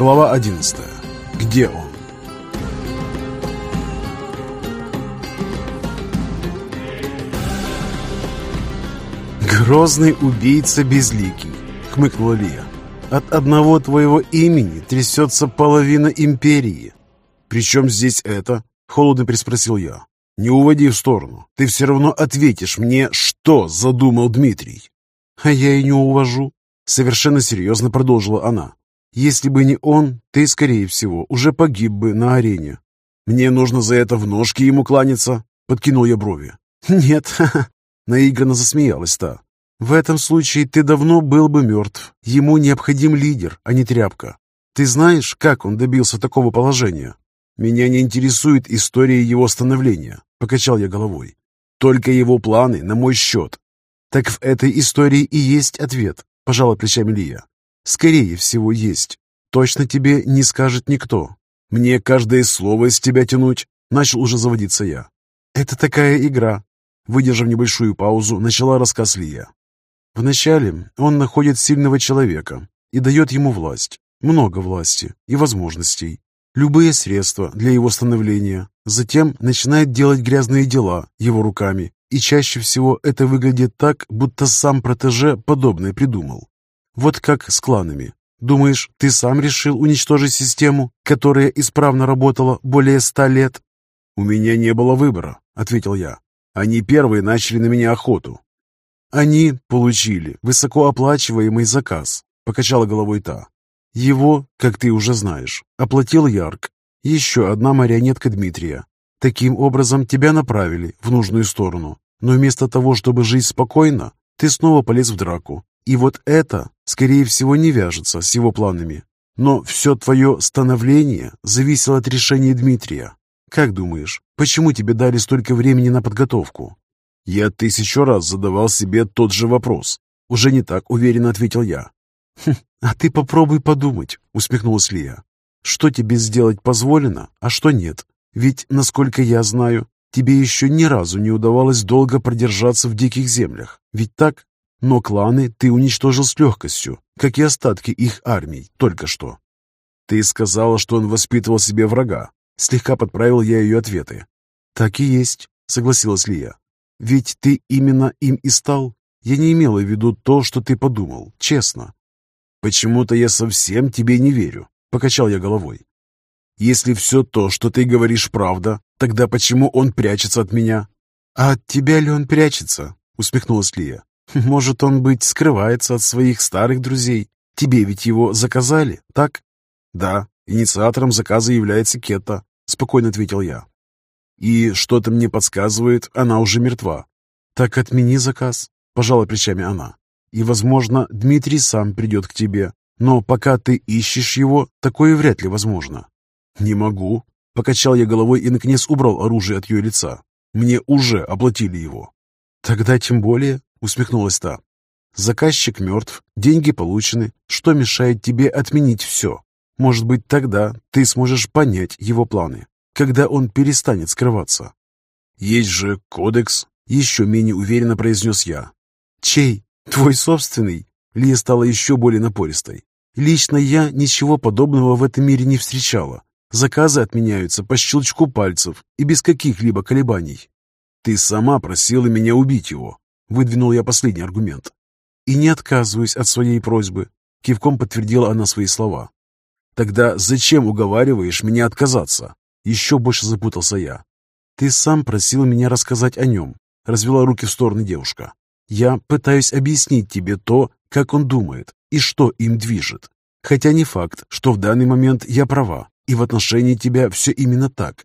Глава 11. Где он? «Грозный убийца безликий», — хмыкнула Лия. «От одного твоего имени трясется половина империи». «Причем здесь это?» — холодно приспросил я. «Не уводи в сторону. Ты все равно ответишь мне, что задумал Дмитрий». «А я и не увожу», — совершенно серьезно продолжила она. «Если бы не он, ты, скорее всего, уже погиб бы на арене». «Мне нужно за это в ножки ему кланяться?» — подкинул я брови. «Нет, ха-ха», — наигранно засмеялась та. «В этом случае ты давно был бы мертв. Ему необходим лидер, а не тряпка. Ты знаешь, как он добился такого положения?» «Меня не интересует история его становления», — покачал я головой. «Только его планы на мой счет». «Так в этой истории и есть ответ», — пожала плечами Лия. «Скорее всего, есть. Точно тебе не скажет никто. Мне каждое слово из тебя тянуть», — начал уже заводиться я. «Это такая игра», — выдержав небольшую паузу, начала рассказ Лия. Вначале он находит сильного человека и дает ему власть, много власти и возможностей, любые средства для его становления. Затем начинает делать грязные дела его руками, и чаще всего это выглядит так, будто сам протеже подобное придумал. Вот как с кланами. Думаешь, ты сам решил уничтожить систему, которая исправно работала более ста лет? «У меня не было выбора», — ответил я. «Они первые начали на меня охоту, «Они получили высокооплачиваемый заказ», — покачала головой та. «Его, как ты уже знаешь, оплатил Ярк, еще одна марионетка Дмитрия. Таким образом тебя направили в нужную сторону, но вместо того, чтобы жить спокойно, ты снова полез в драку. И вот это, скорее всего, не вяжется с его планами. Но все твое становление зависело от решения Дмитрия. Как думаешь, почему тебе дали столько времени на подготовку? Я тысячу раз задавал себе тот же вопрос. Уже не так уверенно ответил я. «Хм, «А ты попробуй подумать», — усмехнулась Лия. «Что тебе сделать позволено, а что нет? Ведь, насколько я знаю, тебе еще ни разу не удавалось долго продержаться в диких землях. Ведь так? Но кланы ты уничтожил с легкостью, как и остатки их армий, только что». «Ты сказала, что он воспитывал себе врага». Слегка подправил я ее ответы. «Так и есть», — согласилась Лия. Ведь ты именно им и стал. Я не имела в виду то, что ты подумал, честно. Почему-то я совсем тебе не верю, покачал я головой. Если все то, что ты говоришь, правда, тогда почему он прячется от меня? А от тебя ли он прячется? Усмехнулась Лия. Может, он быть скрывается от своих старых друзей? Тебе ведь его заказали, так? Да, инициатором заказа является Кета, спокойно ответил я. И что-то мне подсказывает, она уже мертва. Так отмени заказ, пожала плечами она. И, возможно, Дмитрий сам придет к тебе. Но пока ты ищешь его, такое вряд ли возможно. Не могу. Покачал я головой и, наконец, убрал оружие от ее лица. Мне уже оплатили его. Тогда тем более, усмехнулась та. Заказчик мертв, деньги получены. Что мешает тебе отменить все? Может быть, тогда ты сможешь понять его планы когда он перестанет скрываться. «Есть же кодекс», — еще менее уверенно произнес я. «Чей? Твой собственный?» Лия стала еще более напористой. «Лично я ничего подобного в этом мире не встречала. Заказы отменяются по щелчку пальцев и без каких-либо колебаний». «Ты сама просила меня убить его», — выдвинул я последний аргумент. «И не отказываюсь от своей просьбы», — кивком подтвердила она свои слова. «Тогда зачем уговариваешь меня отказаться?» Еще больше запутался я. «Ты сам просил меня рассказать о нем», — развела руки в стороны девушка. «Я пытаюсь объяснить тебе то, как он думает и что им движет. Хотя не факт, что в данный момент я права, и в отношении тебя все именно так».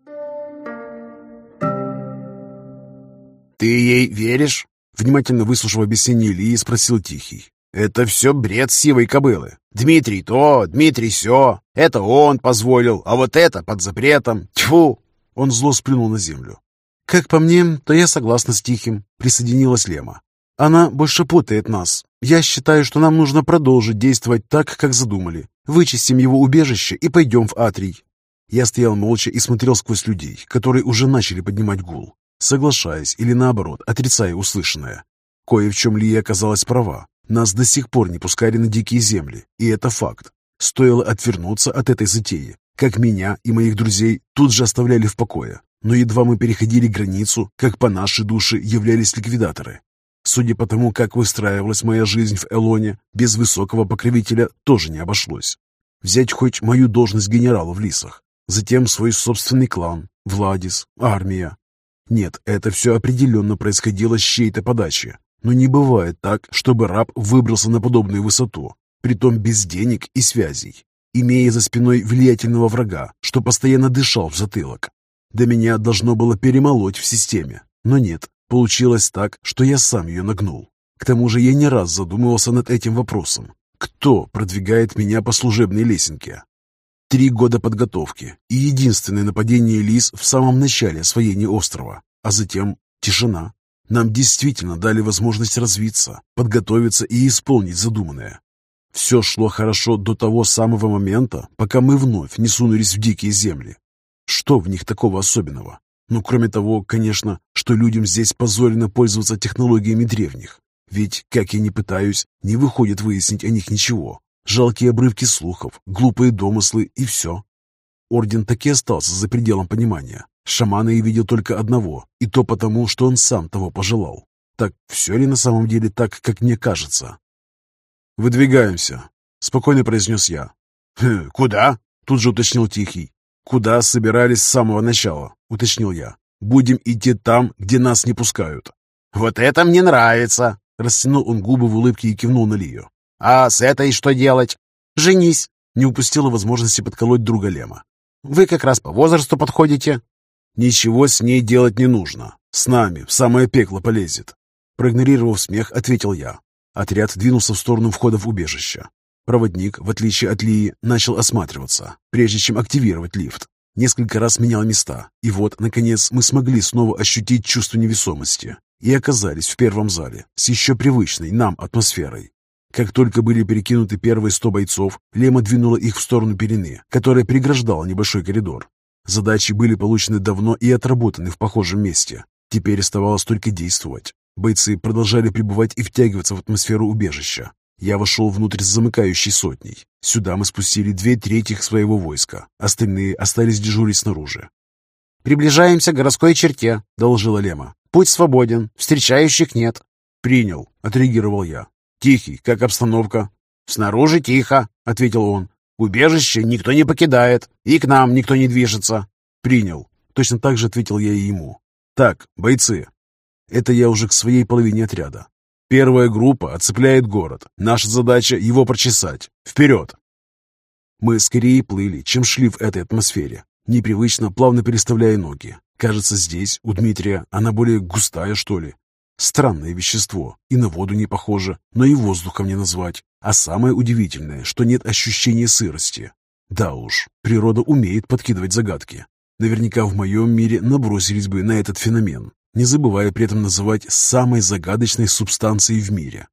«Ты ей веришь?» Внимательно выслушав объяснение Ильи, спросил Тихий. «Это все бред сивой кобылы. Дмитрий то, Дмитрий все. Это он позволил, а вот это под запретом. Тьфу!» Он зло сплюнул на землю. «Как по мне, то я согласна с Тихим», — присоединилась Лема. «Она больше путает нас. Я считаю, что нам нужно продолжить действовать так, как задумали. Вычистим его убежище и пойдем в Атрий». Я стоял молча и смотрел сквозь людей, которые уже начали поднимать гул, соглашаясь или наоборот, отрицая услышанное. Кое в чем Лия оказалась права. Нас до сих пор не пускали на дикие земли, и это факт. Стоило отвернуться от этой затеи, как меня и моих друзей тут же оставляли в покое. Но едва мы переходили границу, как по нашей душе являлись ликвидаторы. Судя по тому, как выстраивалась моя жизнь в Элоне, без высокого покровителя тоже не обошлось. Взять хоть мою должность генерала в Лисах, затем свой собственный клан, Владис, армия. Нет, это все определенно происходило с чьей-то подачи. Но не бывает так, чтобы раб выбрался на подобную высоту, притом без денег и связей, имея за спиной влиятельного врага, что постоянно дышал в затылок. До меня должно было перемолоть в системе, но нет, получилось так, что я сам ее нагнул. К тому же я не раз задумывался над этим вопросом. Кто продвигает меня по служебной лесенке? Три года подготовки и единственное нападение лис в самом начале освоения острова, а затем тишина. Нам действительно дали возможность развиться, подготовиться и исполнить задуманное. Все шло хорошо до того самого момента, пока мы вновь не сунулись в дикие земли. Что в них такого особенного? Ну, кроме того, конечно, что людям здесь позволено пользоваться технологиями древних. Ведь, как я не пытаюсь, не выходит выяснить о них ничего. Жалкие обрывки слухов, глупые домыслы и все. Орден таки остался за пределом понимания. Шамана я видел только одного, и то потому, что он сам того пожелал. Так все ли на самом деле так, как мне кажется? «Выдвигаемся», — спокойно произнес я. «Хм, «Куда?» — тут же уточнил Тихий. «Куда собирались с самого начала?» — уточнил я. «Будем идти там, где нас не пускают». «Вот это мне нравится!» — растянул он губы в улыбке и кивнул на Лию. «А с этой что делать?» «Женись!» — не упустила возможности подколоть друга Лема. «Вы как раз по возрасту подходите». «Ничего с ней делать не нужно. С нами в самое пекло полезет». Проигнорировав смех, ответил я. Отряд двинулся в сторону входа в убежище. Проводник, в отличие от Лии, начал осматриваться, прежде чем активировать лифт. Несколько раз менял места, и вот, наконец, мы смогли снова ощутить чувство невесомости и оказались в первом зале с еще привычной нам атмосферой. Как только были перекинуты первые сто бойцов, Лема двинула их в сторону перены, которая преграждала небольшой коридор. Задачи были получены давно и отработаны в похожем месте. Теперь оставалось только действовать. Бойцы продолжали пребывать и втягиваться в атмосферу убежища. Я вошел внутрь с замыкающей сотней. Сюда мы спустили две трети своего войска. Остальные остались дежурить снаружи. «Приближаемся к городской черте», — доложила Лема. «Путь свободен, встречающих нет». «Принял», — отреагировал я. «Тихий, как обстановка?» «Снаружи тихо», — ответил он. «Убежище никто не покидает, и к нам никто не движется». «Принял», — точно так же ответил я и ему. «Так, бойцы, это я уже к своей половине отряда. Первая группа оцепляет город. Наша задача его прочесать. Вперед! Мы скорее плыли, чем шли в этой атмосфере, непривычно плавно переставляя ноги. Кажется, здесь, у Дмитрия, она более густая, что ли. Странное вещество, и на воду не похоже, но и воздухом не назвать. А самое удивительное, что нет ощущения сырости. Да уж, природа умеет подкидывать загадки. Наверняка в моем мире набросились бы на этот феномен, не забывая при этом называть самой загадочной субстанцией в мире.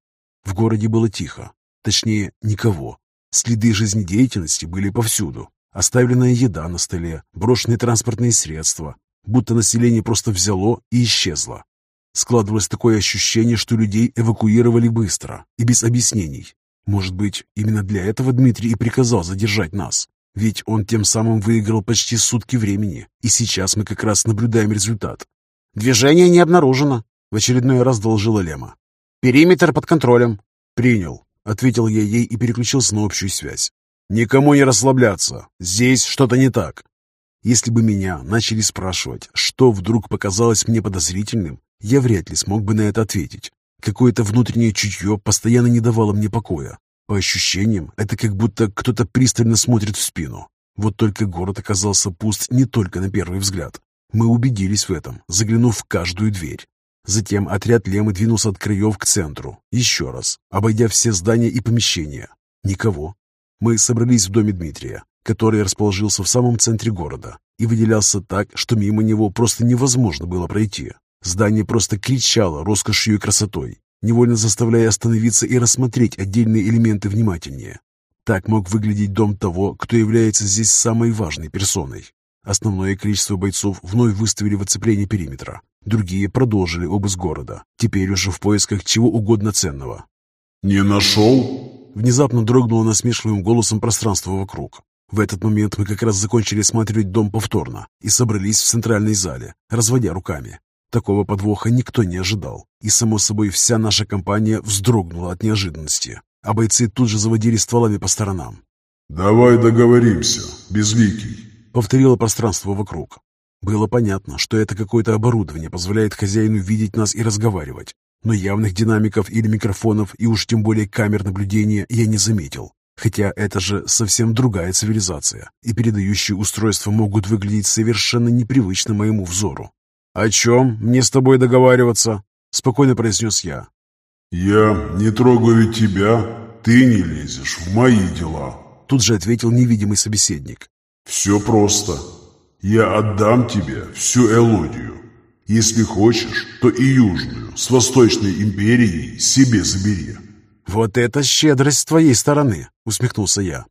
В городе было тихо, точнее, никого. Следы жизнедеятельности были повсюду. Оставленная еда на столе, брошенные транспортные средства, будто население просто взяло и исчезло. Складывалось такое ощущение, что людей эвакуировали быстро и без объяснений. Может быть, именно для этого Дмитрий и приказал задержать нас. Ведь он тем самым выиграл почти сутки времени, и сейчас мы как раз наблюдаем результат. «Движение не обнаружено», — в очередной раз доложила Лема. «Периметр под контролем». «Принял», — ответил я ей и переключился на общую связь. «Никому не расслабляться. Здесь что-то не так». Если бы меня начали спрашивать, что вдруг показалось мне подозрительным, я вряд ли смог бы на это ответить. Какое-то внутреннее чутье постоянно не давало мне покоя. По ощущениям, это как будто кто-то пристально смотрит в спину. Вот только город оказался пуст не только на первый взгляд. Мы убедились в этом, заглянув в каждую дверь. Затем отряд Лемы двинулся от краев к центру. Еще раз, обойдя все здания и помещения. Никого. Мы собрались в доме Дмитрия, который расположился в самом центре города и выделялся так, что мимо него просто невозможно было пройти. Здание просто кричало роскошью и красотой, невольно заставляя остановиться и рассмотреть отдельные элементы внимательнее. Так мог выглядеть дом того, кто является здесь самой важной персоной. Основное количество бойцов вновь выставили в оцепление периметра. Другие продолжили обыск города, теперь уже в поисках чего угодно ценного. «Не нашел?» Внезапно дрогнуло насмешливым голосом пространство вокруг. В этот момент мы как раз закончили осматривать дом повторно и собрались в центральной зале, разводя руками. Такого подвоха никто не ожидал, и, само собой, вся наша компания вздрогнула от неожиданности, а бойцы тут же заводили стволами по сторонам. «Давай договоримся, Безликий», — повторило пространство вокруг. Было понятно, что это какое-то оборудование позволяет хозяину видеть нас и разговаривать, но явных динамиков или микрофонов и уж тем более камер наблюдения я не заметил. Хотя это же совсем другая цивилизация, и передающие устройства могут выглядеть совершенно непривычно моему взору. «О чем мне с тобой договариваться?» — спокойно произнес я. «Я не трогаю тебя, ты не лезешь в мои дела», — тут же ответил невидимый собеседник. «Все просто. Я отдам тебе всю Элодию. Если хочешь, то и Южную с Восточной империей себе забери». «Вот это щедрость с твоей стороны!» — усмехнулся я.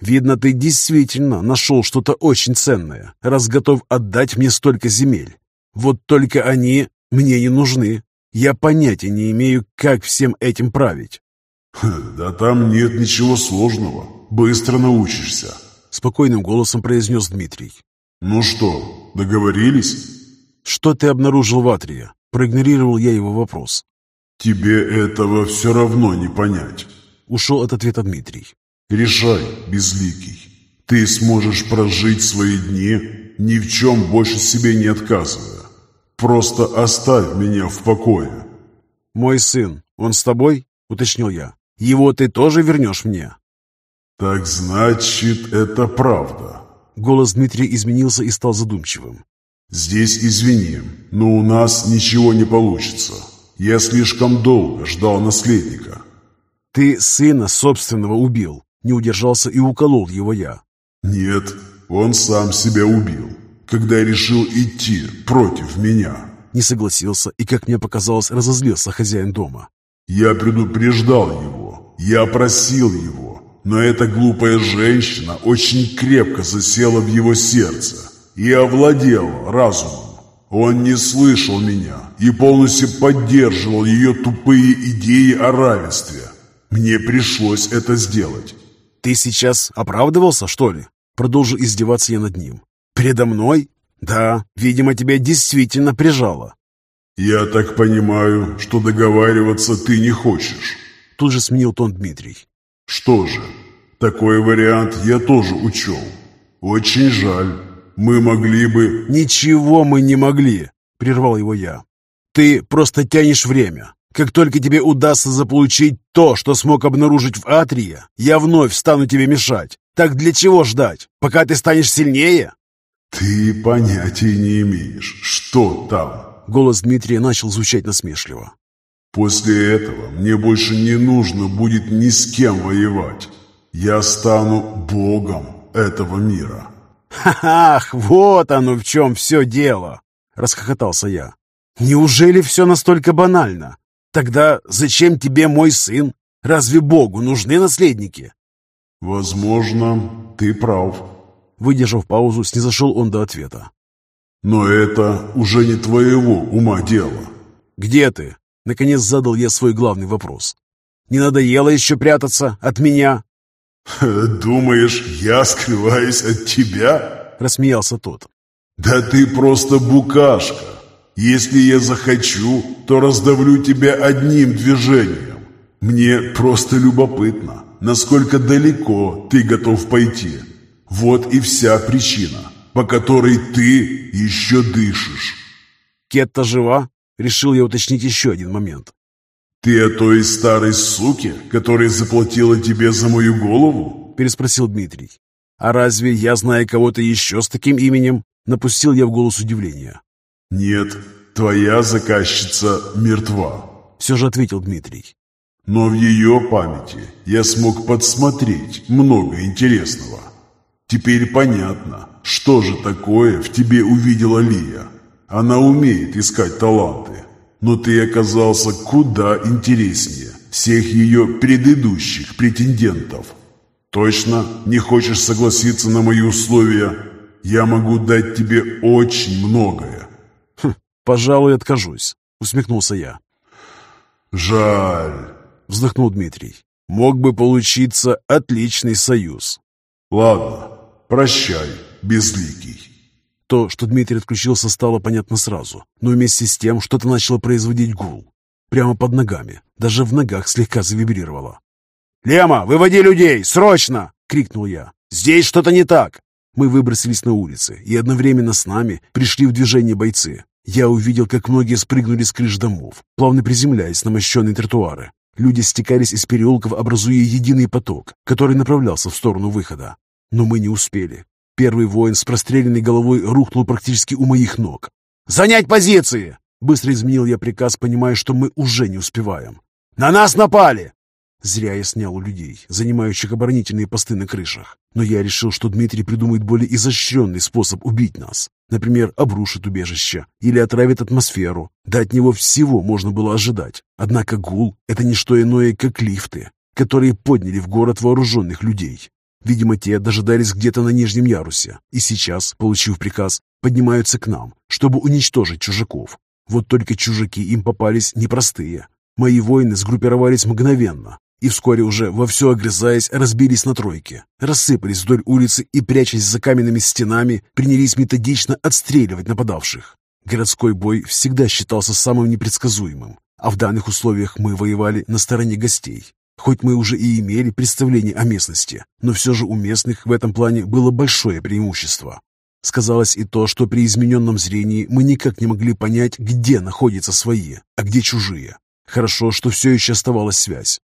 «Видно, ты действительно нашел что-то очень ценное, раз готов отдать мне столько земель. Вот только они мне не нужны. Я понятия не имею, как всем этим править. «Да там нет ничего сложного. Быстро научишься», — спокойным голосом произнес Дмитрий. «Ну что, договорились?» «Что ты обнаружил в Атрии?» Проигнорировал я его вопрос. «Тебе этого все равно не понять», — ушел от ответа Дмитрий. «Решай, Безликий. Ты сможешь прожить свои дни, ни в чем больше себе не отказывая. Просто оставь меня в покое». «Мой сын, он с тобой?» — уточнил я. «Его ты тоже вернешь мне?» «Так значит, это правда». Голос Дмитрия изменился и стал задумчивым. «Здесь извини, но у нас ничего не получится. Я слишком долго ждал наследника». «Ты сына собственного убил», — не удержался и уколол его я. «Нет, он сам себя убил когда решил идти против меня. Не согласился и, как мне показалось, разозлился хозяин дома. Я предупреждал его, я просил его, но эта глупая женщина очень крепко засела в его сердце и овладела разумом. Он не слышал меня и полностью поддерживал ее тупые идеи о равенстве. Мне пришлось это сделать. «Ты сейчас оправдывался, что ли?» Продолжил издеваться я над ним. «Предо мной? Да, видимо, тебя действительно прижало». «Я так понимаю, что договариваться ты не хочешь?» Тут же сменил тон Дмитрий. «Что же, такой вариант я тоже учел. Очень жаль. Мы могли бы...» «Ничего мы не могли!» — прервал его я. «Ты просто тянешь время. Как только тебе удастся заполучить то, что смог обнаружить в Атрии, я вновь стану тебе мешать. Так для чего ждать? Пока ты станешь сильнее?» «Ты понятия не имеешь, что там?» Голос Дмитрия начал звучать насмешливо. «После этого мне больше не нужно будет ни с кем воевать. Я стану богом этого мира». «Ха-ах, вот оно в чем все дело!» — расхохотался я. «Неужели все настолько банально? Тогда зачем тебе мой сын? Разве Богу нужны наследники?» «Возможно, ты прав», Выдержав паузу, снизошел он до ответа. «Но это уже не твоего ума дело». «Где ты?» Наконец задал я свой главный вопрос. «Не надоело еще прятаться от меня?» «Думаешь, я скрываюсь от тебя?» Рассмеялся тот. «Да ты просто букашка. Если я захочу, то раздавлю тебя одним движением. Мне просто любопытно, насколько далеко ты готов пойти». Вот и вся причина, по которой ты еще дышишь. Кетта жива? Решил я уточнить еще один момент. Ты о той старой суке, которая заплатила тебе за мою голову? Переспросил Дмитрий. А разве я знаю кого-то еще с таким именем? Напустил я в голос удивления. Нет, твоя заказчица мертва. Все же ответил Дмитрий. Но в ее памяти я смог подсмотреть много интересного. Теперь понятно, что же такое в тебе увидела Лия. Она умеет искать таланты, но ты оказался куда интереснее всех ее предыдущих претендентов. Точно не хочешь согласиться на мои условия? Я могу дать тебе очень многое. Хм, пожалуй, откажусь, усмехнулся я. Жаль, вздохнул Дмитрий. Мог бы получиться отличный союз. Ладно, прощай, безликий. То, что Дмитрий отключился, стало понятно сразу, но вместе с тем что-то начало производить гул. Прямо под ногами, даже в ногах слегка завибрировало. «Лема, выводи людей! Срочно!» — крикнул я. «Здесь что-то не так!» Мы выбросились на улицы, и одновременно с нами пришли в движение бойцы. Я увидел, как многие спрыгнули с крыш домов, плавно приземляясь на мощенные тротуары. Люди стекались из переулков, образуя единый поток, который направлялся в сторону выхода. Но мы не успели. Первый воин с простреленной головой рухнул практически у моих ног. «Занять позиции!» Быстро изменил я приказ, понимая, что мы уже не успеваем. «На нас напали! Зря я снял у людей, занимающих оборонительные посты на крышах. Но я решил, что Дмитрий придумает более изощренный способ убить нас. Например, обрушит убежище или отравит атмосферу. Да от него всего можно было ожидать. Однако гул — это не что иное, как лифты, которые подняли в город вооруженных людей. Видимо, те дожидались где-то на нижнем ярусе, и сейчас, получив приказ, поднимаются к нам, чтобы уничтожить чужаков. Вот только чужаки им попались непростые. Мои воины сгруппировались мгновенно, и вскоре уже, вовсю огрызаясь, разбились на тройки, рассыпались вдоль улицы и, прячась за каменными стенами, принялись методично отстреливать нападавших. Городской бой всегда считался самым непредсказуемым, а в данных условиях мы воевали на стороне гостей. Хоть мы уже и имели представление о местности, но все же у местных в этом плане было большое преимущество. Сказалось и то, что при измененном зрении мы никак не могли понять, где находятся свои, а где чужие. Хорошо, что все еще оставалась связь.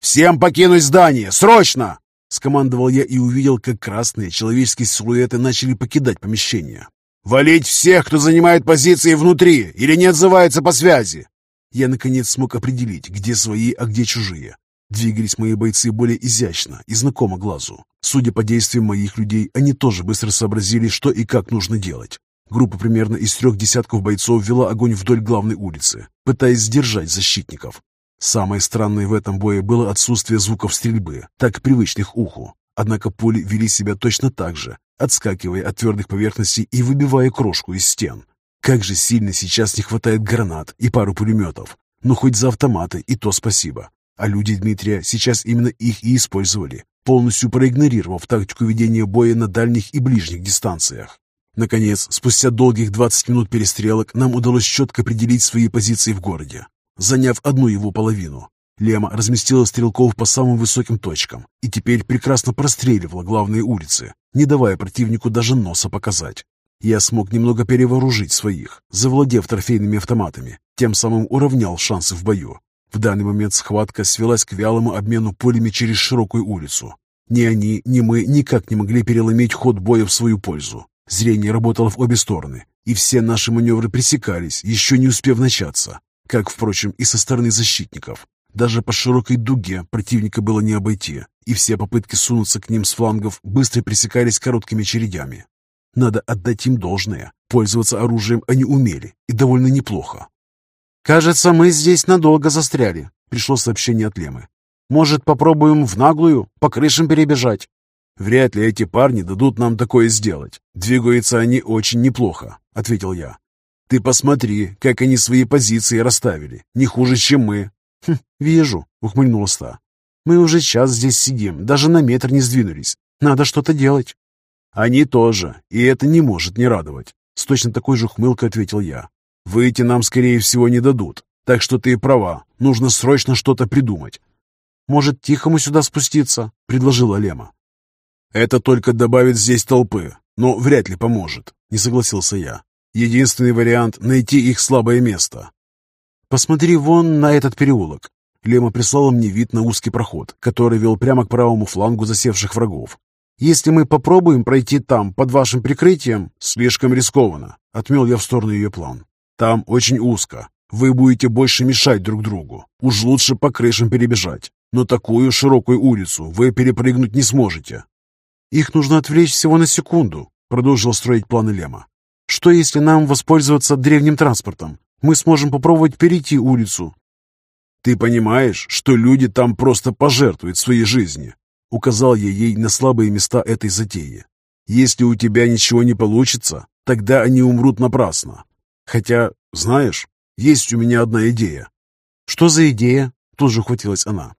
«Всем покинуть здание! Срочно!» Скомандовал я и увидел, как красные человеческие силуэты начали покидать помещение. «Валить всех, кто занимает позиции внутри или не отзывается по связи!» Я, наконец, смог определить, где свои, а где чужие. Двигались мои бойцы более изящно и знакомо глазу. Судя по действиям моих людей, они тоже быстро сообразили, что и как нужно делать. Группа примерно из трех десятков бойцов вела огонь вдоль главной улицы, пытаясь сдержать защитников. Самое странное в этом бое было отсутствие звуков стрельбы, так привычных уху. Однако пули вели себя точно так же, отскакивая от твердых поверхностей и выбивая крошку из стен. Как же сильно сейчас не хватает гранат и пару пулеметов. Ну, хоть за автоматы, и то спасибо. А люди Дмитрия сейчас именно их и использовали, полностью проигнорировав тактику ведения боя на дальних и ближних дистанциях. Наконец, спустя долгих 20 минут перестрелок, нам удалось четко определить свои позиции в городе заняв одну его половину. Лема разместила стрелков по самым высоким точкам и теперь прекрасно простреливала главные улицы, не давая противнику даже носа показать. Я смог немного перевооружить своих, завладев трофейными автоматами, тем самым уравнял шансы в бою. В данный момент схватка свелась к вялому обмену полями через широкую улицу. Ни они, ни мы никак не могли переломить ход боя в свою пользу. Зрение работало в обе стороны, и все наши маневры пресекались, еще не успев начаться как, впрочем, и со стороны защитников. Даже по широкой дуге противника было не обойти, и все попытки сунуться к ним с флангов быстро пресекались короткими чередями. Надо отдать им должное. Пользоваться оружием они умели, и довольно неплохо. «Кажется, мы здесь надолго застряли», — пришло сообщение от Лемы. «Может, попробуем в наглую, по крышам перебежать?» «Вряд ли эти парни дадут нам такое сделать. Двигаются они очень неплохо», — ответил я. Ты посмотри, как они свои позиции расставили. Не хуже, чем мы. Хм, вижу, ухмыльнулась та. Мы уже час здесь сидим, даже на метр не сдвинулись. Надо что-то делать. Они тоже, и это не может не радовать. С точно такой же ухмылкой ответил я. Выйти нам, скорее всего, не дадут. Так что ты права, нужно срочно что-то придумать. Может, тихому сюда спуститься? Предложила Лема. Это только добавит здесь толпы, но вряд ли поможет, не согласился я. Единственный вариант — найти их слабое место. «Посмотри вон на этот переулок». Лема прислала мне вид на узкий проход, который вел прямо к правому флангу засевших врагов. «Если мы попробуем пройти там под вашим прикрытием, слишком рискованно», — отмел я в сторону ее план. «Там очень узко. Вы будете больше мешать друг другу. Уж лучше по крышам перебежать. Но такую широкую улицу вы перепрыгнуть не сможете». «Их нужно отвлечь всего на секунду», — продолжил строить планы Лема. Что, если нам воспользоваться древним транспортом? Мы сможем попробовать перейти улицу. Ты понимаешь, что люди там просто пожертвуют своей жизнью? Указал я ей на слабые места этой затеи. Если у тебя ничего не получится, тогда они умрут напрасно. Хотя, знаешь, есть у меня одна идея. Что за идея? Тут же ухватилась она.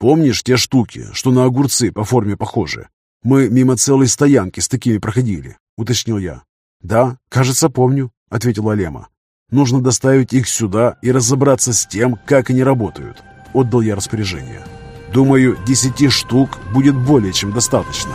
Помнишь те штуки, что на огурцы по форме похожи? Мы мимо целой стоянки с такими проходили, уточнил я. Да, кажется, помню, ответила Лема. Нужно доставить их сюда и разобраться с тем, как они работают. Отдал я распоряжение. Думаю, десяти штук будет более чем достаточно.